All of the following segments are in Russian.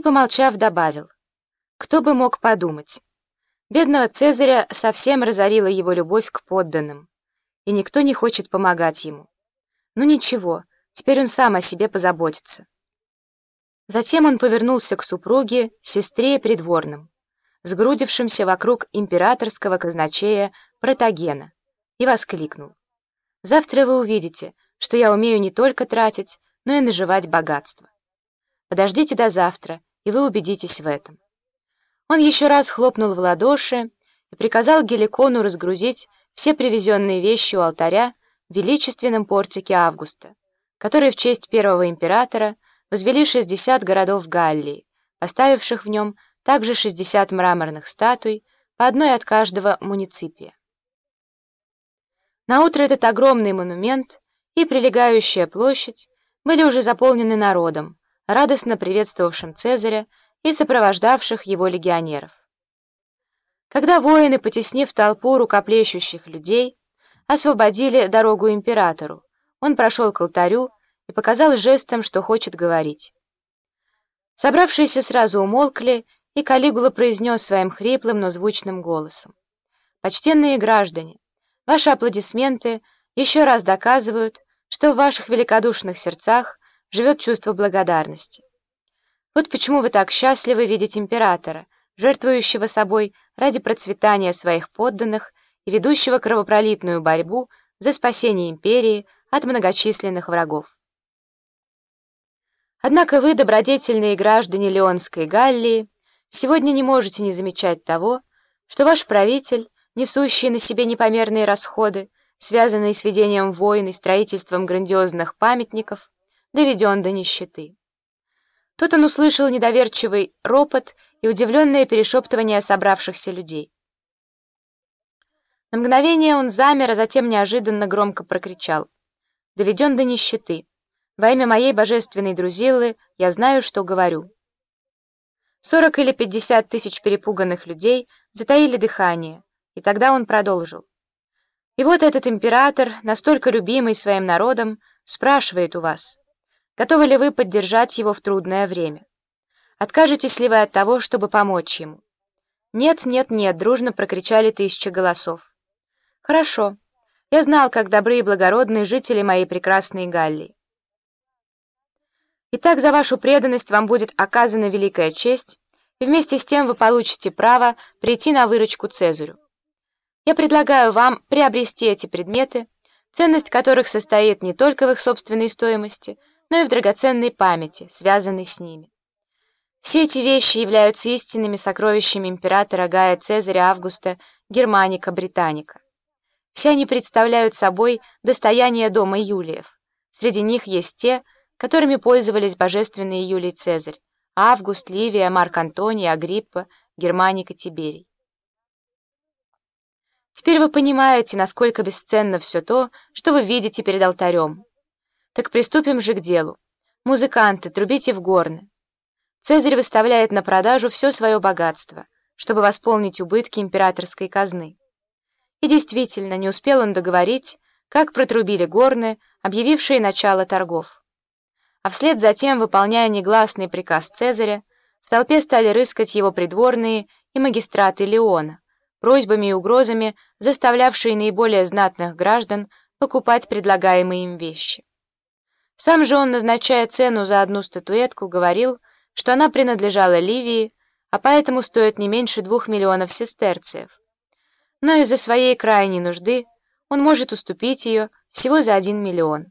и, помолчав, добавил. Кто бы мог подумать? Бедного Цезаря совсем разорила его любовь к подданным, и никто не хочет помогать ему. Ну ничего, теперь он сам о себе позаботится. Затем он повернулся к супруге, сестре и придворным, сгрудившимся вокруг императорского казначея Протагена, и воскликнул. «Завтра вы увидите, что я умею не только тратить, но и наживать богатство. Подождите до завтра, и вы убедитесь в этом». Он еще раз хлопнул в ладоши и приказал Геликону разгрузить все привезенные вещи у алтаря в величественном портике Августа, который в честь первого императора возвели 60 городов Галлии, поставивших в нем также 60 мраморных статуй, по одной от каждого муниципия. Наутро этот огромный монумент и прилегающая площадь были уже заполнены народом, радостно приветствовавшим Цезаря и сопровождавших его легионеров. Когда воины, потеснив толпу рукоплещущих людей, освободили дорогу императору, он прошел к алтарю и показал жестом, что хочет говорить. Собравшиеся сразу умолкли, и Калигула произнес своим хриплым, но звучным голосом. «Почтенные граждане, ваши аплодисменты еще раз доказывают, что в ваших великодушных сердцах живет чувство благодарности. Вот почему вы так счастливы видеть императора, жертвующего собой ради процветания своих подданных и ведущего кровопролитную борьбу за спасение империи от многочисленных врагов. Однако вы, добродетельные граждане Леонской Галлии, сегодня не можете не замечать того, что ваш правитель, несущий на себе непомерные расходы, связанные с ведением войн и строительством грандиозных памятников, доведен до нищеты. Тут он услышал недоверчивый ропот и удивленное перешептывание собравшихся людей. На мгновение он замер, а затем неожиданно громко прокричал. «Доведен до нищеты. Во имя моей божественной друзилы я знаю, что говорю. Сорок или пятьдесят тысяч перепуганных людей затаили дыхание, и тогда он продолжил. И вот этот император, настолько любимый своим народом, спрашивает у вас, готовы ли вы поддержать его в трудное время? Откажетесь ли вы от того, чтобы помочь ему? «Нет, нет, нет!» — дружно прокричали тысячи голосов. «Хорошо. Я знал, как добры и благородные жители моей прекрасной Галлии. Итак, за вашу преданность вам будет оказана великая честь, и вместе с тем вы получите право прийти на выручку Цезарю. Я предлагаю вам приобрести эти предметы, ценность которых состоит не только в их собственной стоимости, но и в драгоценной памяти, связанной с ними. Все эти вещи являются истинными сокровищами императора Гая Цезаря Августа Германика Британика. Все они представляют собой достояние дома Юлиев. Среди них есть те, которыми пользовались божественные Юлий Цезарь, Август, Ливия, Марк Антоний, Агриппа, Германика, Тиберий. Теперь вы понимаете, насколько бесценно все то, что вы видите перед алтарем. Так приступим же к делу. Музыканты, трубите в горны. Цезарь выставляет на продажу все свое богатство, чтобы восполнить убытки императорской казны. И действительно, не успел он договорить, как протрубили горны, объявившие начало торгов а вслед за тем, выполняя негласный приказ Цезаря, в толпе стали рыскать его придворные и магистраты Леона, просьбами и угрозами, заставлявшие наиболее знатных граждан покупать предлагаемые им вещи. Сам же он, назначая цену за одну статуэтку, говорил, что она принадлежала Ливии, а поэтому стоит не меньше двух миллионов сестерциев. Но из-за своей крайней нужды он может уступить ее всего за один миллион.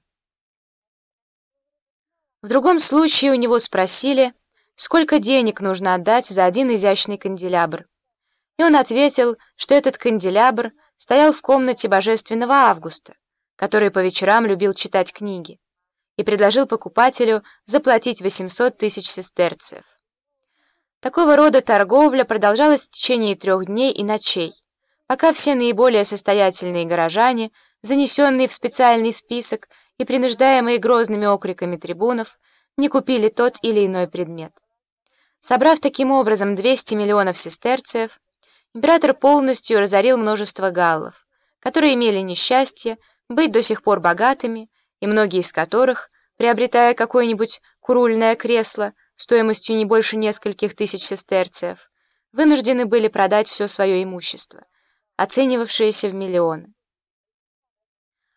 В другом случае у него спросили, сколько денег нужно отдать за один изящный канделябр. И он ответил, что этот канделябр стоял в комнате Божественного Августа, который по вечерам любил читать книги, и предложил покупателю заплатить 800 тысяч сестерцев. Такого рода торговля продолжалась в течение трех дней и ночей, пока все наиболее состоятельные горожане, занесенные в специальный список, и принуждаемые грозными окриками трибунов, не купили тот или иной предмет. Собрав таким образом 200 миллионов сестерциев, император полностью разорил множество галлов, которые имели несчастье быть до сих пор богатыми, и многие из которых, приобретая какое-нибудь курульное кресло, стоимостью не больше нескольких тысяч сестерцев, вынуждены были продать все свое имущество, оценивавшееся в миллионы.